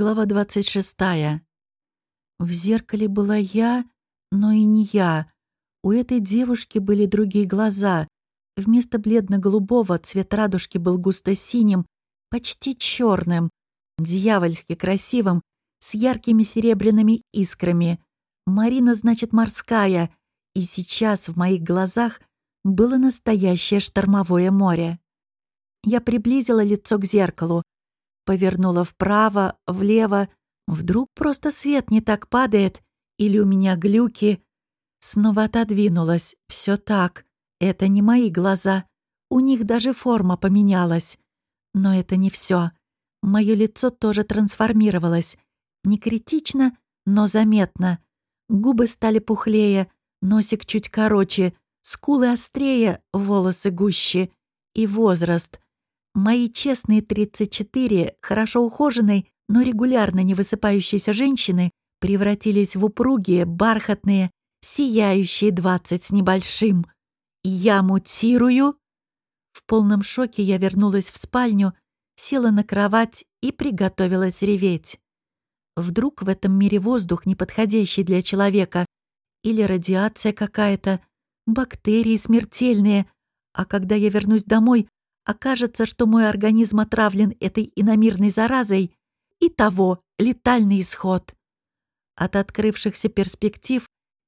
Глава 26. В зеркале была я, но и не я. У этой девушки были другие глаза. Вместо бледно-голубого цвет радужки был густо-синим, почти черным, дьявольски красивым, с яркими серебряными искрами. Марина, значит, морская, и сейчас в моих глазах было настоящее штормовое море. Я приблизила лицо к зеркалу повернула вправо, влево. Вдруг просто свет не так падает, или у меня глюки. Снова отодвинулась. Все так. Это не мои глаза. У них даже форма поменялась. Но это не все. Мое лицо тоже трансформировалось. Не критично, но заметно. Губы стали пухлее, носик чуть короче, скулы острее, волосы гуще. И возраст. Мои честные 34, хорошо ухоженной, но регулярно не высыпающиеся женщины превратились в упругие, бархатные, сияющие 20 с небольшим. Я мутирую? В полном шоке я вернулась в спальню, села на кровать и приготовилась реветь. Вдруг в этом мире воздух, неподходящий для человека, или радиация какая-то, бактерии смертельные, а когда я вернусь домой, окажется, что мой организм отравлен этой иномирной заразой, и того летальный исход. От открывшихся перспектив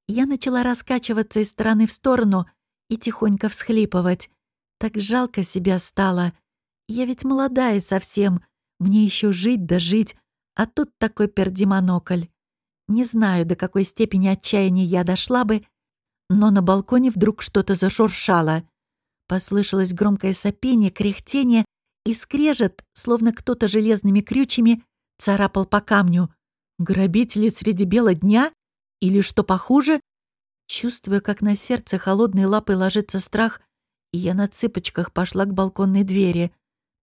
я начала раскачиваться из стороны в сторону и тихонько всхлипывать. Так жалко себя стало. Я ведь молодая совсем, мне еще жить да жить, а тут такой пердемонокль. Не знаю, до какой степени отчаяния я дошла бы, но на балконе вдруг что-то зашуршало. Послышалось громкое сопение, кряхтение и скрежет, словно кто-то железными крючьями царапал по камню. Грабители среди бела дня? Или что похуже? Чувствуя, как на сердце холодной лапой ложится страх, я на цыпочках пошла к балконной двери.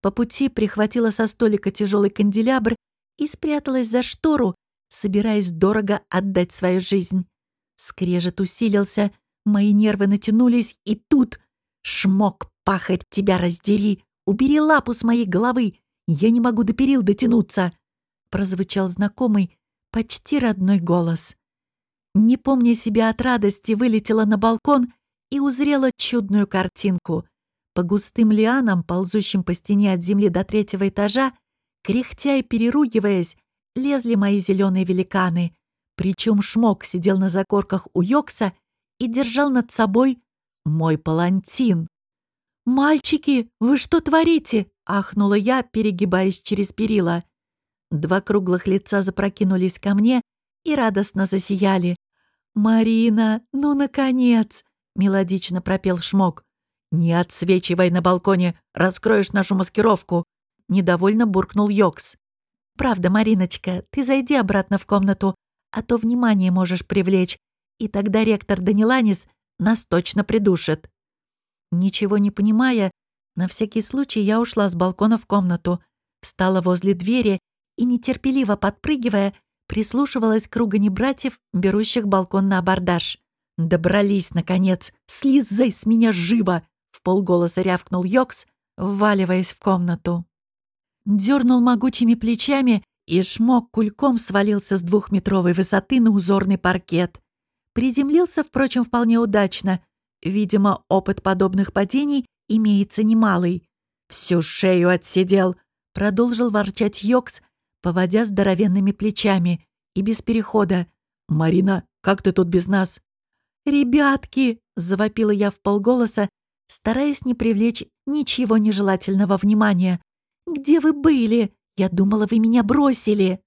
По пути прихватила со столика тяжелый канделябр и спряталась за штору, собираясь дорого отдать свою жизнь. Скрежет усилился, мои нервы натянулись, и тут «Шмок, пахарь, тебя раздери! Убери лапу с моей головы! Я не могу до перил дотянуться!» Прозвучал знакомый, почти родной голос. Не помня себя от радости, вылетела на балкон и узрела чудную картинку. По густым лианам, ползущим по стене от земли до третьего этажа, кряхтя и переругиваясь, лезли мои зеленые великаны. Причем Шмок сидел на закорках у Йокса и держал над собой мой палантин. «Мальчики, вы что творите?» — ахнула я, перегибаясь через перила. Два круглых лица запрокинулись ко мне и радостно засияли. «Марина, ну, наконец!» — мелодично пропел Шмок. «Не отсвечивай на балконе, раскроешь нашу маскировку!» — недовольно буркнул Йокс. «Правда, Мариночка, ты зайди обратно в комнату, а то внимание можешь привлечь, и тогда ректор Даниланис нас точно придушит. Ничего не понимая, на всякий случай я ушла с балкона в комнату, встала возле двери и, нетерпеливо подпрыгивая, прислушивалась к ругани братьев, берущих балкон на абордаж. «Добрались, наконец! Слизай с меня живо!» — в полголоса рявкнул Йокс, вваливаясь в комнату. Дернул могучими плечами, и шмок кульком свалился с двухметровой высоты на узорный паркет. Приземлился, впрочем, вполне удачно. Видимо, опыт подобных падений имеется немалый. «Всю шею отсидел», — продолжил ворчать Йокс, поводя здоровенными плечами и без перехода. «Марина, как ты тут без нас?» «Ребятки!» — завопила я в полголоса, стараясь не привлечь ничего нежелательного внимания. «Где вы были? Я думала, вы меня бросили!»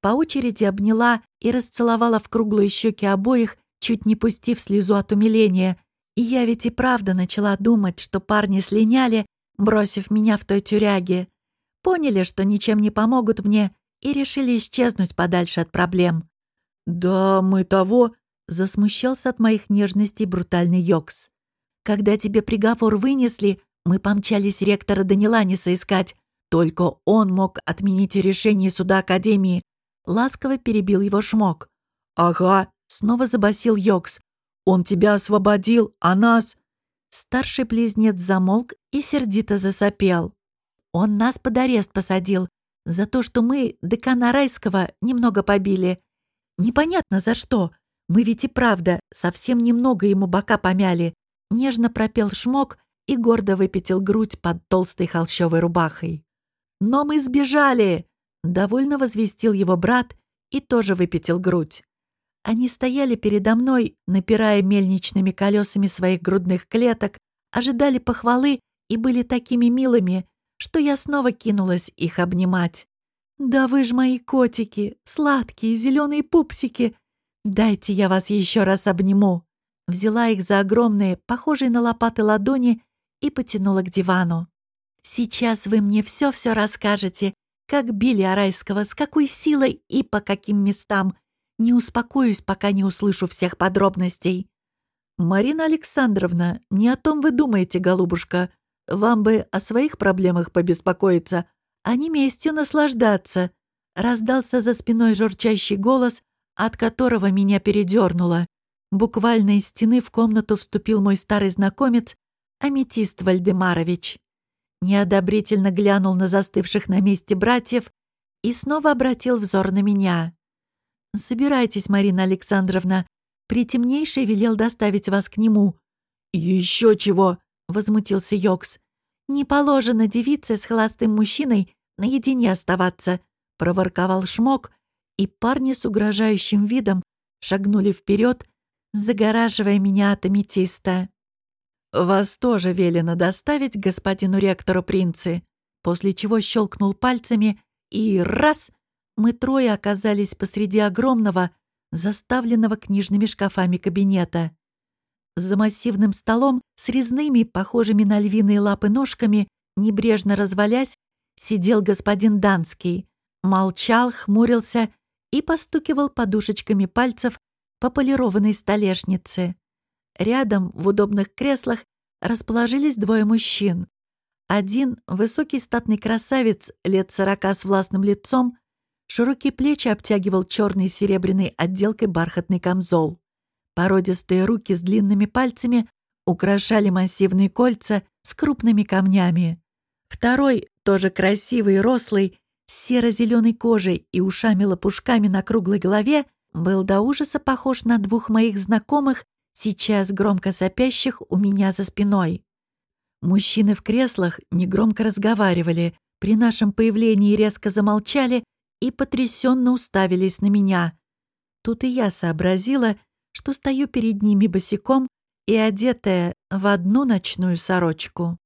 По очереди обняла и расцеловала в круглые щеки обоих, чуть не пустив слезу от умиления. И я ведь и правда начала думать, что парни слиняли, бросив меня в той тюряге. Поняли, что ничем не помогут мне, и решили исчезнуть подальше от проблем. «Да мы того...» — засмущался от моих нежностей брутальный Йокс. «Когда тебе приговор вынесли, мы помчались ректора Даниланиса искать. Только он мог отменить решение суда Академии. Ласково перебил его шмок. «Ага», — снова забасил Йокс. «Он тебя освободил, а нас...» Старший близнец замолк и сердито засопел. «Он нас под арест посадил», — За то, что мы декана Райского немного побили. Непонятно за что. Мы ведь и правда совсем немного ему бока помяли. Нежно пропел шмок и гордо выпятил грудь под толстой холщовой рубахой. «Но мы сбежали!» — довольно возвестил его брат и тоже выпятил грудь. Они стояли передо мной, напирая мельничными колесами своих грудных клеток, ожидали похвалы и были такими милыми, что я снова кинулась их обнимать. «Да вы ж мои котики, сладкие зеленые пупсики! Дайте я вас еще раз обниму!» Взяла их за огромные, похожие на лопаты ладони и потянула к дивану. «Сейчас вы мне все-все расскажете, как били Арайского, с какой силой и по каким местам. Не успокоюсь, пока не услышу всех подробностей». «Марина Александровна, не о том вы думаете, голубушка. Вам бы о своих проблемах побеспокоиться, а не местью наслаждаться», — раздался за спиной журчащий голос, от которого меня передернуло. Буквально из стены в комнату вступил мой старый знакомец Аметист Вальдемарович. Неодобрительно глянул на застывших на месте братьев и снова обратил взор на меня. «Собирайтесь, Марина Александровна. Притемнейший велел доставить вас к нему». «Еще чего!» — возмутился Йокс. «Не положено девице с холостым мужчиной наедине оставаться», — проворковал Шмок, и парни с угрожающим видом шагнули вперед, загораживая меня от аметиста. «Вас тоже велено доставить господину ректору принцы», после чего щелкнул пальцами, и раз — мы трое оказались посреди огромного, заставленного книжными шкафами кабинета. За массивным столом с резными, похожими на львиные лапы ножками, небрежно развалясь, сидел господин Данский. Молчал, хмурился и постукивал подушечками пальцев по полированной столешнице. Рядом, в удобных креслах, расположились двое мужчин. Один — высокий статный красавец, лет сорока с властным лицом, широкие плечи обтягивал черной серебряной отделкой бархатный камзол. Породистые руки с длинными пальцами украшали массивные кольца с крупными камнями. Второй, тоже красивый и рослый, с серо-зеленой кожей и ушами-лопушками на круглой голове, был до ужаса похож на двух моих знакомых, сейчас громко сопящих у меня за спиной. Мужчины в креслах негромко разговаривали, при нашем появлении резко замолчали и потрясенно уставились на меня. Тут и я сообразила, что стою перед ними босиком и одетая в одну ночную сорочку.